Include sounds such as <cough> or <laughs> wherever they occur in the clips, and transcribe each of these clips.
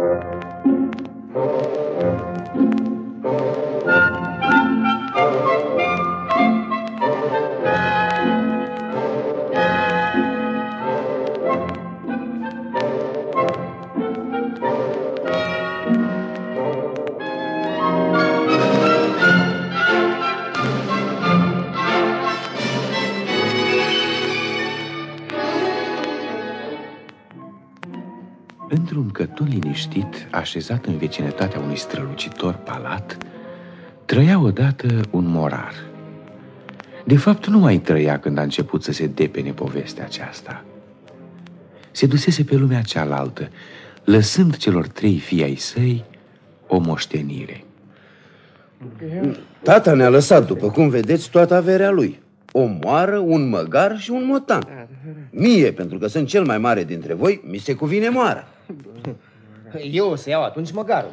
Într-un așezat în vecinătatea unui strălucitor palat, trăia odată un morar. De fapt, nu mai trăia când a început să se depene povestea aceasta. Se dusese pe lumea cealaltă, lăsând celor trei fii ai săi o moștenire. Tata ne-a lăsat, după cum vedeți, toată averea lui. O moară, un măgar și un motan. Mie, pentru că sunt cel mai mare dintre voi, mi se cuvine moara. Eu o să iau atunci măgarul.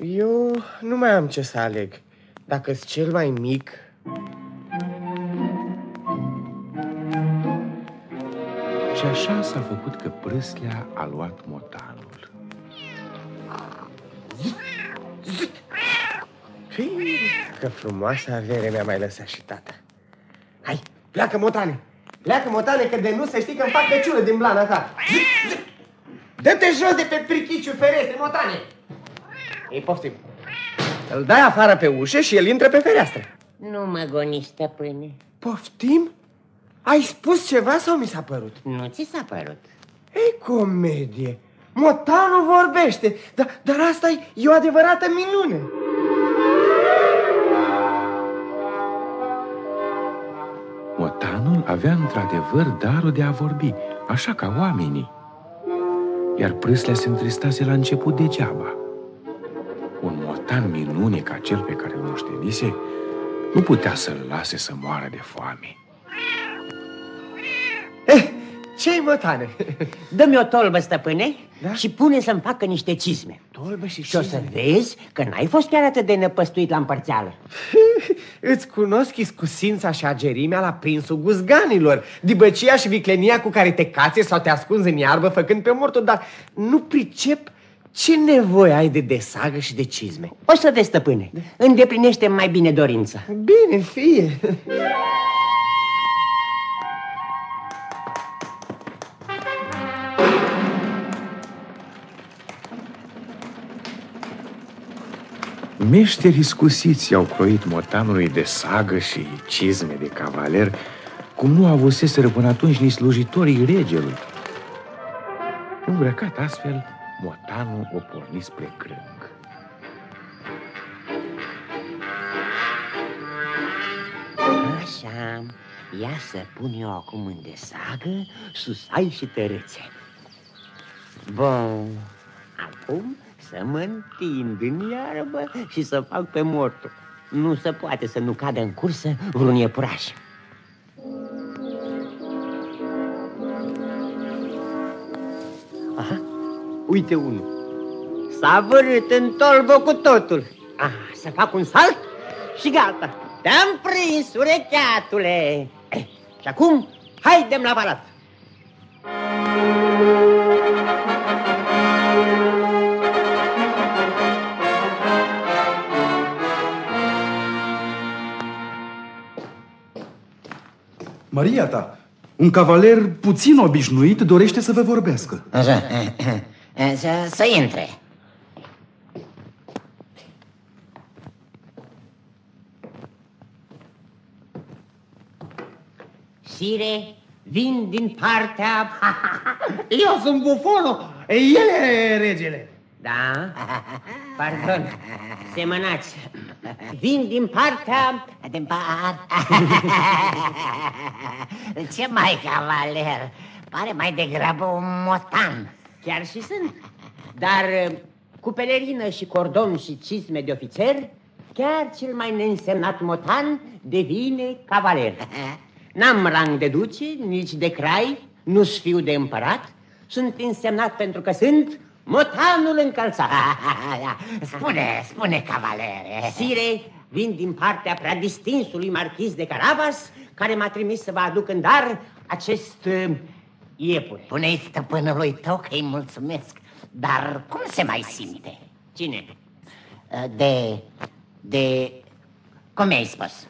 Eu nu mai am ce să aleg. dacă sunt cel mai mic... Și așa s-a făcut că prâslea a luat motanul. Fii, că frumoasă avere mi-a mai lăsat și tata. Hai, pleacă, motane! Pleacă, motane, că de nu să știi că îmi fac căciulă din blana ta. Zic, zic. Dă-te jos de pe prichiciul ferestre, motane! Ei, poftim. Îl dai afară pe ușă și el intră pe fereastră. Nu mă goni, stăpâne. Poftim? Ai spus ceva sau mi s-a părut? Nu ți s-a părut. Ei, comedie! Motanul vorbește, dar, dar asta e o adevărată minune. Motanul avea într-adevăr darul de a vorbi, așa ca oamenii. Iar prâslea se întristase la început degeaba. Un motan minune ca cel pe care îl moștenise nu putea să-l lase să moară de foame. Eh, ce-i motane? <laughs> Dă-mi o tolbă, stăpâne, Da? și pune să-mi facă niște cizme. Tolbă și Și o să cizme. vezi că n-ai fost chiar atât de năpăstuit la împărțeală. <laughs> Îți cunosc iscusința și agerimea la prinsul guzganilor, dibăcia și viclenia cu care te cațe sau te ascunzi în iarbă făcând pe mortul, dar nu pricep ce nevoie ai de desagă și de cizme. O să vezi, stăpâne, îndeplinește mai bine dorința. Bine, fie. <laughs> Meșterii scusiți i-au croit motanului de sagă și cizme de cavaler, cum nu avuseseră până atunci nici slujitorii regelui. Îmbrăcat astfel, motanul o porni spre crâng. Așa, ia să pun eu acum în desagă susai și tărâțe. Bun, acum să mă întind în iarbă și să fac pe mortul. Nu se poate să nu cadă în cursă vreun iepuraș. Aha, uite unul. S-a vărât în tolbă cu totul. Ah, să fac un salt și gata. Te-am prins, urecheatule. Eh, și acum, haidem la palat. Maria ta, un cavaler puțin obișnuit dorește să vă vorbească. Așa, să, să intre. Sire, vin din partea... <laughs> Eu sunt bufonul, el e regele. Da? Pardon, semănați. Vin din partea... Din par... <laughs> Ce mai, cavaler? Pare mai degrabă un motan. Chiar și sunt. Dar uh, cu pelerină și cordon și cizme de ofițer, chiar cel mai neînsemnat motan devine cavaler. <laughs> N-am rang de duce, nici de crai, nu-s fiu de împărat, sunt însemnat pentru că sunt motanul încălțat. Spune, spune, cavalere. Sire, vin din partea prea distinsului marchis de Carabas, care m-a trimis să vă aduc în dar acest uh, iepure. Pune-i stăpânului tău că îi mulțumesc. Dar cum se mai simte? Cine? De... de... cum mi-ai spus?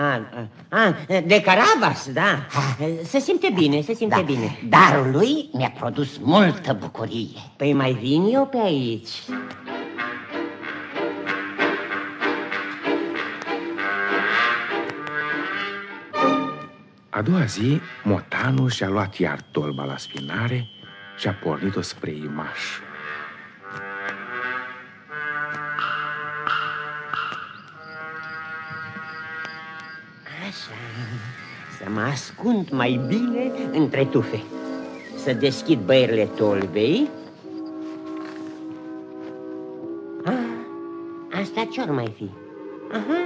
A, a, a, de Carabas, da. Se simte bine, se simte Da, bine. darul lui mi-a produs multă bucurie. Păi mai vin eu pe aici. A doua zi, motanul și-a luat iar tolba la spinare și a pornit-o spre imaș. Așa, să mă ascund mai bine între tufe. Să deschid băierile tolbei. Ah, asta ce-or mai fi? Aha,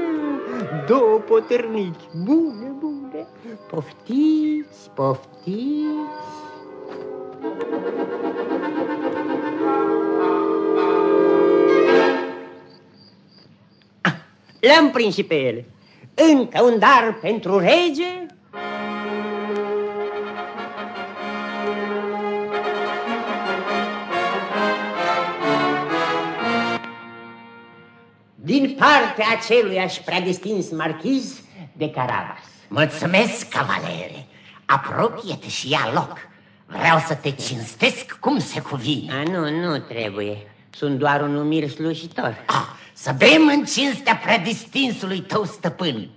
două potârnici. Bune, bune. Poftiți, poftiți. Ah, Le-am prins și pe ele. Încă un dar pentru rege? Din partea aceluiași preadistins marchiz de Carabas. Mulțumesc, cavalere. Apropie-te și ia loc. Vreau să te cinstesc cum se cuvine. A, nu, nu trebuie. Sunt doar un umil slujitor. Ah, să bem în cinstea predistinsului tău stăpân.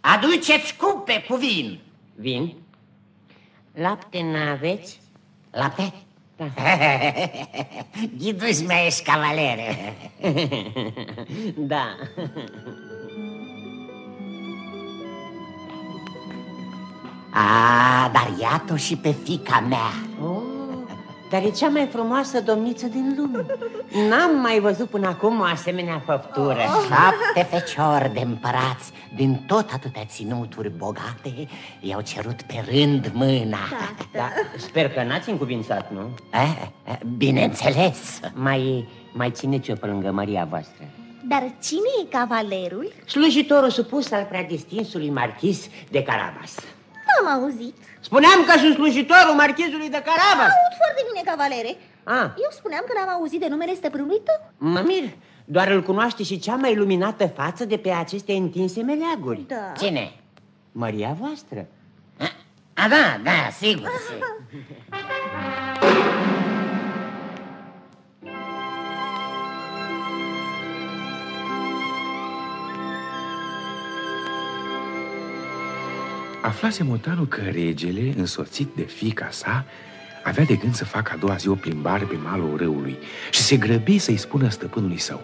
Aduceți cupe cu vin. Vin? Lapte n-aveți? Lapte? Da. <laughs> Ghiduși mea ești cavalere. da. A, dar iată și pe fica mea. Oh, dar e cea mai frumoasă domniță din lume. N-am mai văzut până acum o asemenea făptură. Șapte feciori de împărați din tot atâtea ținuturi bogate i-au cerut pe rând mâna. Da, sper că n-ați încuvințat, nu? Eh, eh, bineînțeles. Mai, mai țineți-o pe lângă Maria voastră. Dar cine e cavalerul? Slujitorul supus al preadistinsului marchis de Carabas. N-am auzit. Spuneam că sunt slujitorul marchizului de Carabas. Aud foarte bine, cavalere. Ah, Eu spuneam că n-am auzit de numele stăpânului tău. mă mir. Doar îl cunoaște și cea mai luminată față de pe aceste întinse meleaguri. Da. Cine? Maria voastră. A, da, da, sigur, sigur. <laughs> Aflase motanul că regele, însoțit de fica sa, avea de gând să facă a doua zi o plimbare pe malul râului și se grăbi să-i spună stăpânului său.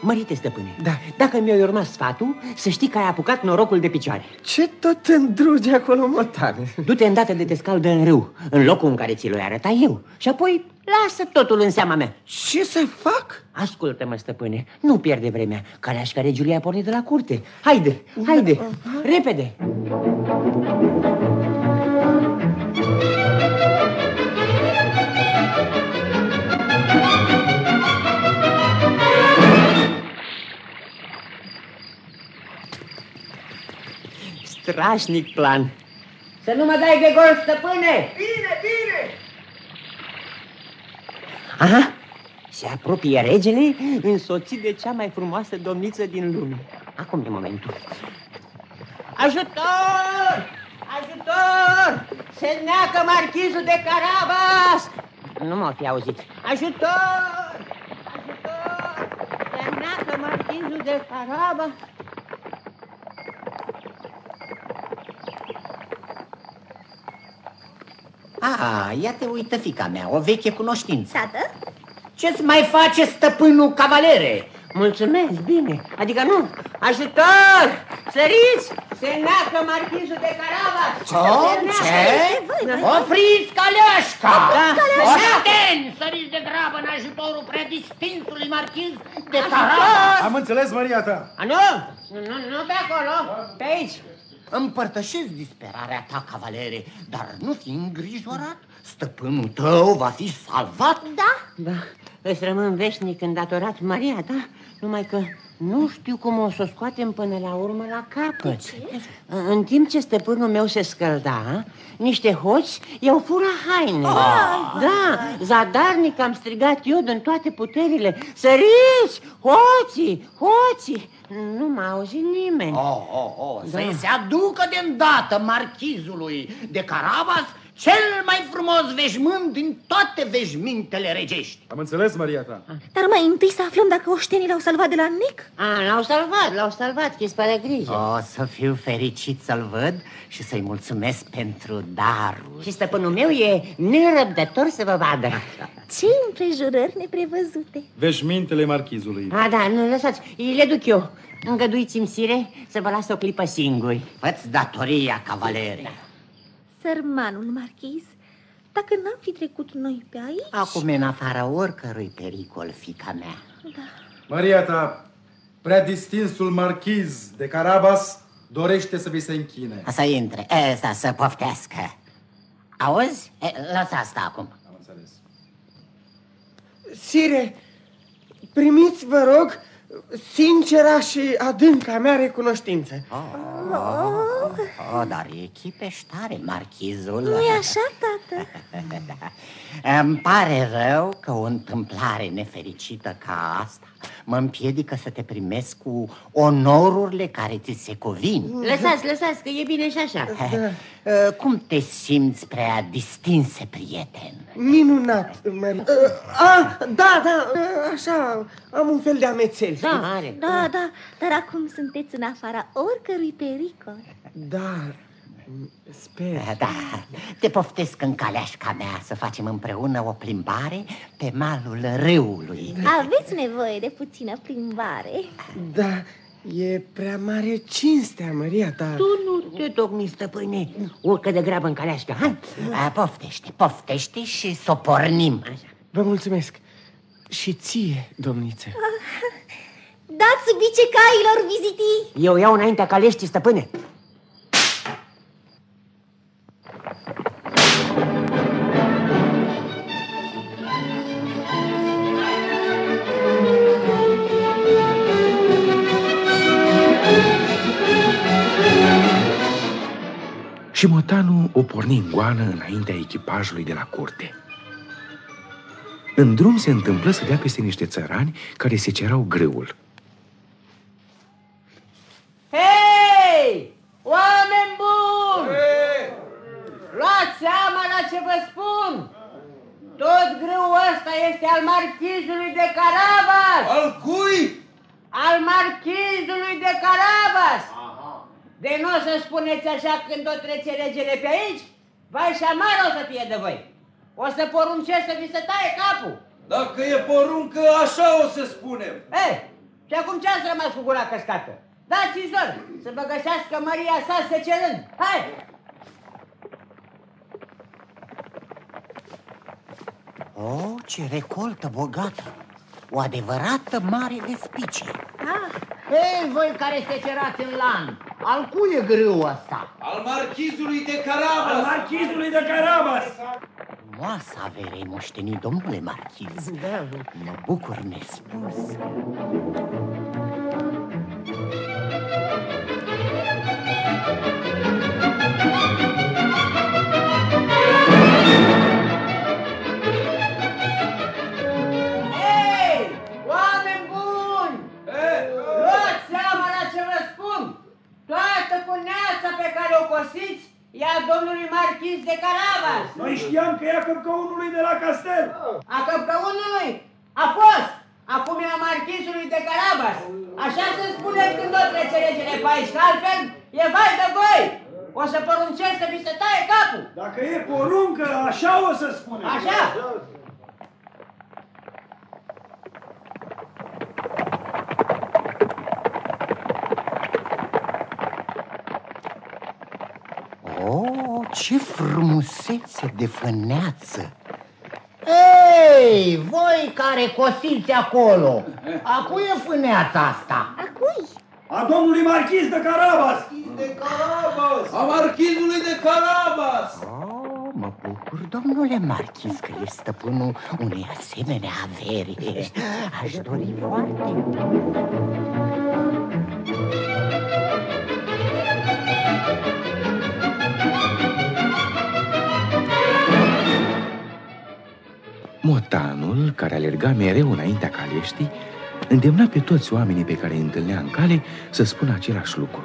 Mărite, stăpâne, Da. dacă mi-ai urmat sfatul, să știi că ai apucat norocul de picioare. Ce tot îndruge acolo, motane? Du-te îndată de te scaldă în râu, în locul în care ți l arăta eu. Și apoi lasă totul în seama mea. Ce să fac? Ascultă-mă, stăpâne, nu pierde vremea. Caleașca regiului a pornit de la curte. Haide, haide, repede! Strașnic plan. Să nu mă dai de gol, stăpâne! Bine, bine! Aha, se apropie regele însoțit de cea mai frumoasă domniță din lume. Acum e momentul. Ajutor! Ajutor! Se neacă marchizul de Carabas! Nu m-au fi auzit. Ajutor! Ajutor! Se neacă marchizul de Carabas! A, ia te uită, fica mea, o veche cunoștință. Tată? Ce-ți mai face stăpânul cavalere? Mulțumesc, bine. Adică nu. Ajutor! Săriți! Se neacă marchizul de Carabas! Ce? Ce? Opriți caleașca! Da. Oșteni, săriți de grabă în ajutorul predistinsului marchiz de Carabas! Am înțeles, Maria ta. A, nu! Nu, nu pe acolo, pe aici. Împărtășesc disperarea ta, cavalere, dar nu fi îngrijorat. Stăpânul tău va fi salvat. Da? Da, îți rămân veșnic îndatorat Maria ta, numai că Nu știu cum o să o scoatem până la urmă la capăt. În timp ce stăpânul meu se scălda, niște hoți i-au furat haine. Da, zadarnic am strigat eu din toate puterile. Săriți, hoții, hoții. Nu m-a auzit nimeni. Oh, oh, oh, Da. să-i se aducă de îndată marchizului de Carabas cel mai frumos veșmânt din toate veșmintele regești. Am înțeles, Maria ta. Dar mai întâi să aflăm dacă oștenii l-au salvat de la nec. A, l-au salvat, l-au salvat, chispa de grijă. O să fiu fericit să-l văd și să-i mulțumesc pentru darul. Și stăpânul meu e nerăbdător să vă vadă. Ce împrejurări neprevăzute. Veșmintele marchizului. A, da, nu, lăsați, le duc eu. Îngăduiți-mi, sire, să vă las o clipă singuri. Fă-ți datoria, cavalere. Sărmanul marchiz, dacă n-am fi trecut noi pe aici... Acum e în afara oricărui pericol, fica mea. Maria ta, prea distinsul marchiz de Carabas dorește să vi se închine. Să intre, ăsta să poftească. Auzi? E, lasă asta acum. Am înțeles. Sire, primiți, vă rog, sincera și adânca mea recunoștință. Oh, oh, dar e chipeștare, marchizul. Nu-i așa, tată? <laughs> Îmi pare rău că o întâmplare nefericită ca asta mă împiedică să te primesc cu onorurile care ți se covin. Lăsați, lăsați, că e bine și așa. Uh, Cum te simți prea distinse, prieten? Minunat, Maria. Ah, da, da, așa, am un fel de amețel. Da, are. Da, da, dar acum sunteți în afara oricărui pericol. Da, sper. Da, te poftesc în caleașca mea să facem împreună o plimbare pe malul râului. Aveți nevoie de puțină plimbare. Da, e prea mare cinstea, Maria ta. Tu nu te tocmi, stăpâne. Urcă de grabă în caleașcă, hai. A, Poftește, poftește și să o pornim. Vă mulțumesc. Și ție, domniță. Dați bice cailor vizitii! Eu iau înaintea caleștii, stăpâne. Și motanul o porni în goană înaintea echipajului de la curte. În drum se întâmplă să dea peste niște țărani care se cerau grâul. Hei! Oameni buni! Luați seama la ce vă spun! Tot grâul ăsta este al marchizului de Carabas! Al cui? Al marchizului de Carabas! De nu o să spuneți așa când o trece regele pe aici, vai și amară o să fie de voi. O să poruncesc să vi se taie capul. Dacă e poruncă, așa o să spunem. Ei, și acum ce ați rămas cu gura căscată? Dați-i zor să vă găsească Maria sa secerând. Hai! Oh, ce recoltă bogată! O adevărată mare despice. Ah, Ei, voi care secerați în lan, al cui e grâul ăsta? Al marchizului de Carabas. Marchizului de Carabas! Moasa avere moștenit, domnule marchiz. Da, Mă bucur nespus. Pe care o cosiți e a domnului marchiz de Carabas. Noi știam că ea căpcăunului de la castel. A căpcăunului a fost. Acum e a marchizului de Carabas. Așa se spune când o trece regele pe aici, că altfel e vai de voi. O să poruncesc să vi se taie capul. Dacă e poruncă, așa o să spunem. Așa? Oh, ce frumusețe de fâneață! Ei, voi care cosiți acolo, a cui e fâneața asta? a cui? A domnului marchiz de Carabas. De Carabas. A marchizului de Carabas. Oh, mă bucur domnule marchiz, că ești stăpânul unei asemenea averi. Aș dori foarte mult. Motanul, care alerga mereu înaintea caleștii, îndemna pe toți oamenii pe care îi întâlnea în cale să spună același lucru.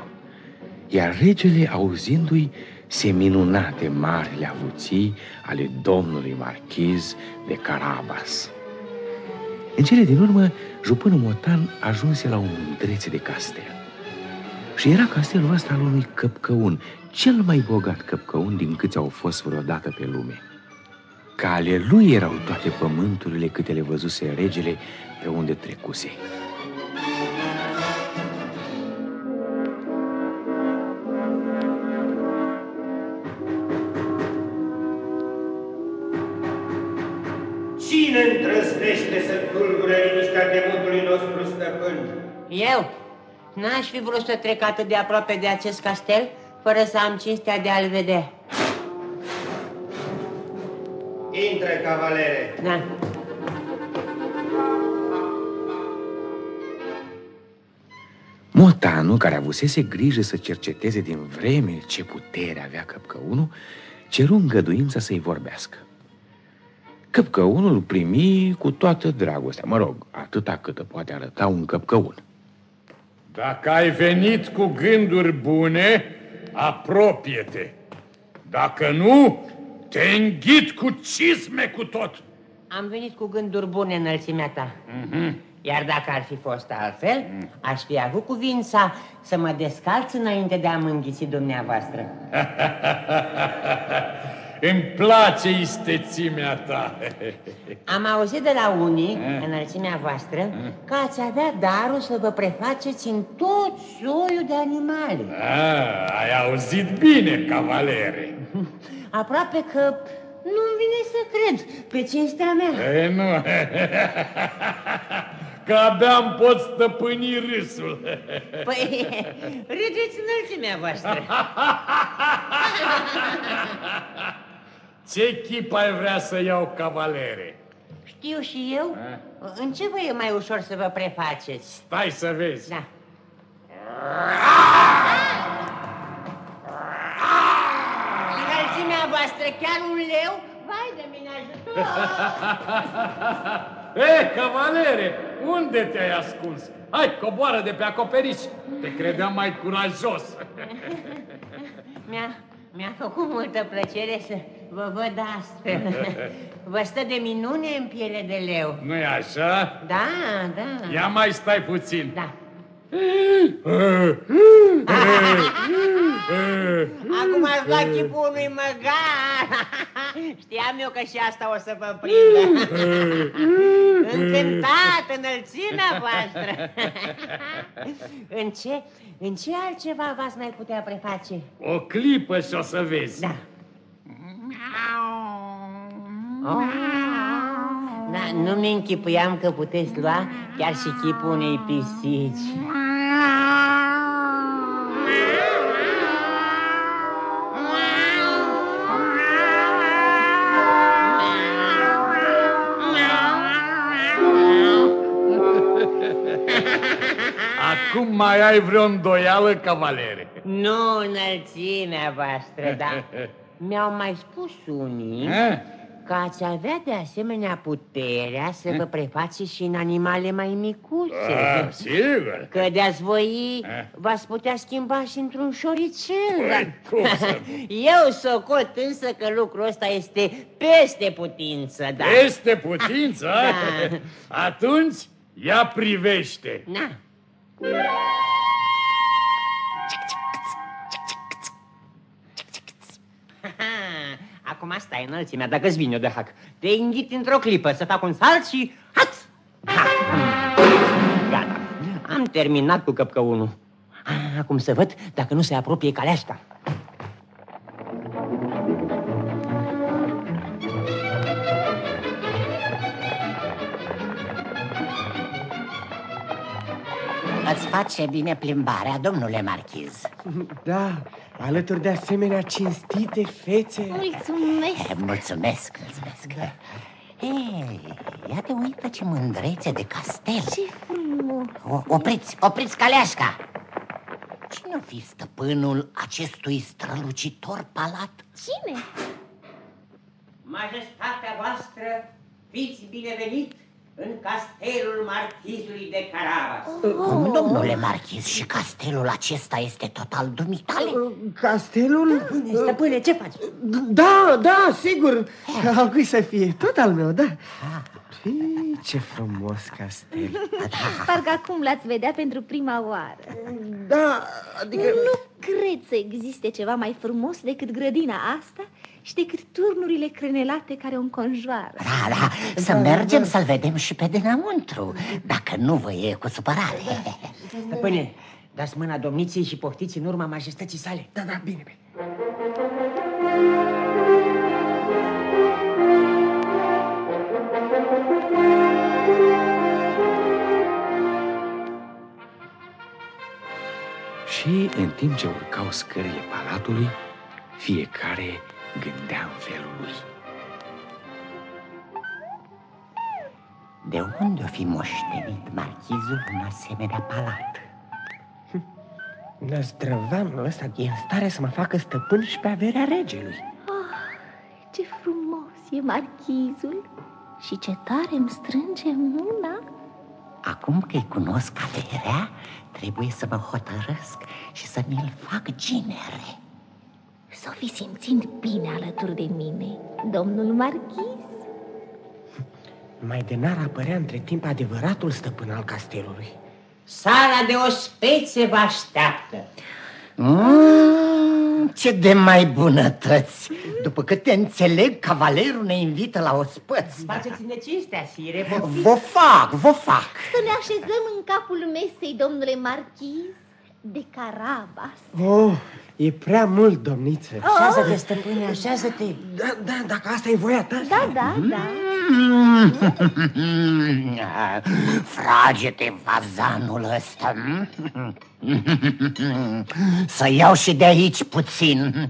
Iar regele, auzindu-i, se minuna de marile avuții ale domnului marchiz de Carabas. În cele din urmă, jupânul Motan ajunse la o mândrețe de castel. Și era castelul ăsta al unui căpcăun, cel mai bogat căpcăun din câți au fost vreodată pe lume. Ca ale lui erau toate pământurile câte le văzuse regele pe unde trecuse. Cine îndrăznește să tulbure liniștea demotului nostru stăpân? Eu? N-aș fi vrut să trec atât de aproape de acest castel fără să am cinstea de a-l vedea. Intră, cavalere. Da. Motanu, care avusese grijă să cerceteze din vreme ce putere avea căpcăunul, ceru îngăduința să-i vorbească. Căpcăunul primi cu toată dragostea, mă rog, atâta cât poate arăta un căpcăun. Dacă ai venit cu gânduri bune, apropie-te. Dacă nu, te înghit cu cisme cu tot. Am venit cu gânduri bune înălțimea ta. Mhm. Iar dacă ar fi fost altfel, aș fi avut cuvința să mă descalț înainte de a mă înghiți dumneavoastră. <laughs> Îmi place istețimea ta. <laughs> Am auzit de la unii, înălțimea voastră, că ați avea darul să vă prefaceți în tot soiul de animale. Ah, ai auzit bine, cavalere. <laughs> Aproape că nu-mi vine să cred pe cinstea mea. E, nu. Că abia îmi pot stăpâni râsul. Păi, râdeți înălțimea voastră. Ce chip ai vrea să iau, cavalere? Știu și eu. În ce vă e mai ușor să vă prefaceți? Stai să vezi. Da. Înălțimea voastră, chiar un leu? Vai de mine ajutor! <laughs> E, cavalere, unde te-ai ascuns? Hai, coboară de pe acoperiș. Te credeam mai curajos. <laughs> Mi-a, mi-a făcut multă plăcere să vă văd astfel. <laughs> Vă stă de minune în piele de leu. Nu-i așa? Da, da. Ia mai stai puțin. Da. Acum ați luat chipul unui măgar. Știam eu că și asta o să vă prindă. Încântat înălțimea voastră. în ce, în ce altceva v-ați mai putea preface? O clipă și o să vezi. Da. Oh. Da, nu-mi închipuiam că puteți lua chiar și chipul unei pisici. Mai ai vreo îndoială, cavalere? Nu înălțimea voastră, dar <laughs> mi-au mai spus unii Eh? că ați avea de asemenea puterea să vă prefaceți și în animale mai micuțe. Ah, sigur. Că de-ați voi Eh? v-ați putea schimba și într-un șoricel. Păi, cum să <laughs> Eu socot însă că lucrul ăsta este peste putință, da. Este putință? <laughs> Da. Atunci, ia privește. Na. <laughs> Acum stai înălțimea, dacă-ți vine de hac. Te înghit într-o clipă să fac un salt și... Haț! Ha! Gata, am terminat cu căpcăunul. Ah, Acum să văd dacă nu se apropie caleașca. Îți face bine plimbarea, domnule marchiz. Da, alături de asemenea cinstite fețe. Mulțumesc! Eh, Mulțumesc, mulțumesc. Ei, ia te uită ce mândrețe de castel. Ce frumos! O, opriți, opriți caleașca! Cine o fi stăpânul acestui strălucitor palat? Cine? Majestatea voastră, fiți binevenit în castelul marchizului de Carabas. Cum, domnule marchiz, și castelul acesta este tot al dumitale? Castelul? Stăpâne, stăpâne, ce faci? Da, da, sigur. Al cui să fie? Tot al meu, da. Fii, ce frumos castel. <laughs> Parcă acum l-ați vedea pentru prima oară. Da, adică... Nu cred să existe ceva mai frumos decât grădina asta și decât turnurile crenelate care o înconjoară. Da, da, să mergem să-l vedem și pe dinăuntru, dacă nu vă e cu supărare. Stăpâne, dați mâna domniției și poftiți în urma majestății sale. Da, da, bine, bine. Și în timp ce urcau scările palatului, fiecare gândea în felul lui. De unde o fi moștenit marchizul un asemenea palat? Năzdrăvanul ăsta e în stare să mă facă stăpân și pe averea regelui. Ce frumos e marchizul și ce tare îmi strânge mâna. Acum că-i cunosc averea, trebuie să mă hotărăsc și să mi-l fac ginere. Să o fi simțind bine alături de mine, domnul marchiz. Mai de n-ar apărea între timp adevăratul stăpân al castelului. Sara de ospețe vă așteaptă. Mm, ce de mai bunătăți! După cât te înțeleg, cavalerul ne invită la ospăți. Faceți-ne cinstea, sire, poftiți. Vă fac, vă fac! Să ne așezăm în capul mesei, domnule marchiz, de Carabas. Oh, e prea mult, domniță. Așează-te, stăpâne, așează-te. Da, da, dacă asta e voia ta. Da, da, da. <laughs> Frage-te, vazanul ăsta. <laughs> Să iau și de aici puțin.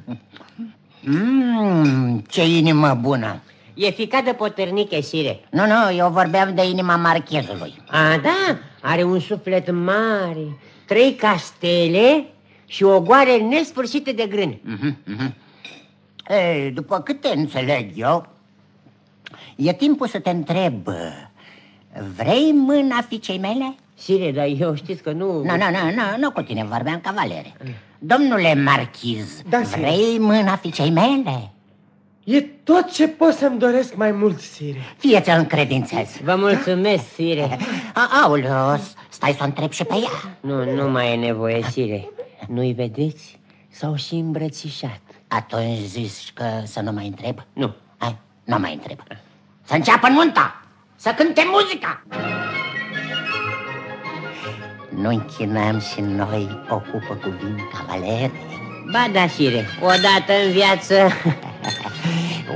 Mm, ce inimă bună! E ficat de potârniche, sire. Nu, nu, eu vorbeam de inima marchezului. A, da, are un suflet mare, trei castele și o goare nesfârșită de grâni. Mhm, mhm. Ei, după câte înțeleg eu, e timpul să te întreb, vrei mâna fiicei mele? Sire, dar eu știți că nu... Nu, nu, nu, nu, nu cu tine vorbeam cavalere. Domnule marchiz, Da, sire. vrei mâna fiicei mele? E tot ce pot să-mi doresc mai mult, sire. Fie-ți încredințez. Vă mulțumesc, sire. <laughs> A, aoleu, stai să o întreb și pe ea. Nu, nu mai e nevoie, sire. Nu-i vedeți? S-au și îmbrățișat. Atunci zici că să nu mai întreb? Nu. Hai, nu mai întreb. Să înceapă nunta! Să cânte muzica! Nu închinăm și noi o cupă cu vin cavalere? Ba da, sire, odată în viață... <laughs>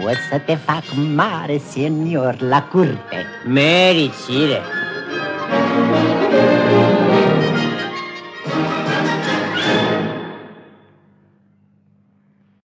O să te fac mare senior la curte. Merit, sire. Thank